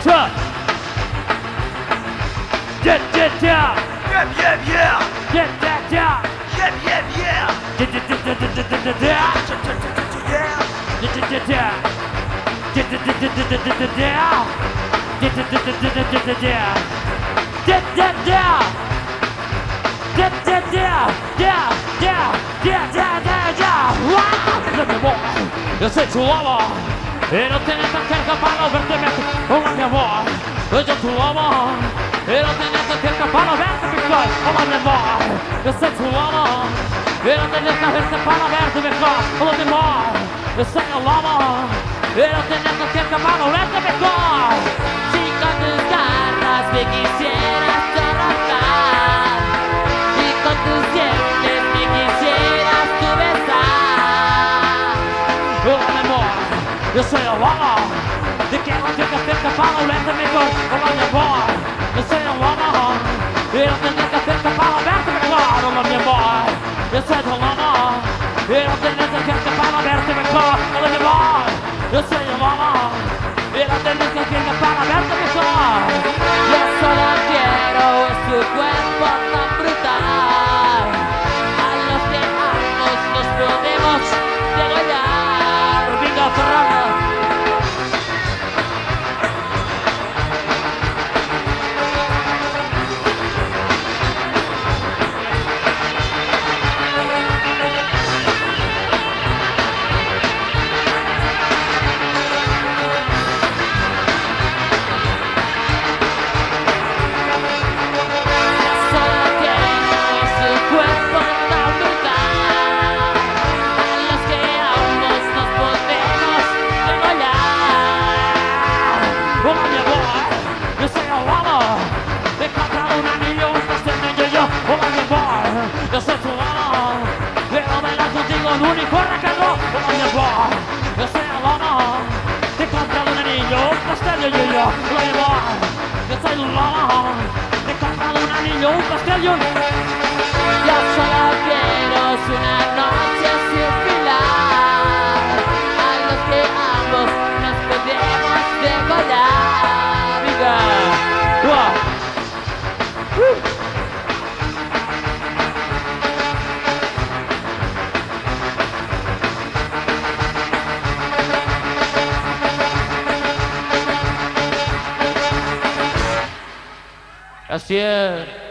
Truck. Get, get down. Yeah, yeah, yeah. Yeah, yeah, yeah. Yeah. Down. Get de memória. Eu sei tu amo, eu não tenho essa cerca para o vertimento. Uma memória, eu senti tu amo. Eu não tenho essa cerca para o Oh, Uma memória, eu sei tu amo. Eu não tenho essa cerca para o Oh, Uma memória, eu sei o amo. Eu não tenho essa cerca para o vertimento. You say a woman, you can't take a step to follow and to make good for when you're born. You say a woman, you don't take a step to follow back to make God on your boy. You say a woman, you don't take a step to follow back to make God on your boy. You say a woman, you don't take a step to follow back to make God. Yes, sir. var Jag sälarna Det kan brallorna ni gör Vad ställer ju jag Vad är var Jag Det kan brallorna ni gör Vad ställer ju Así es.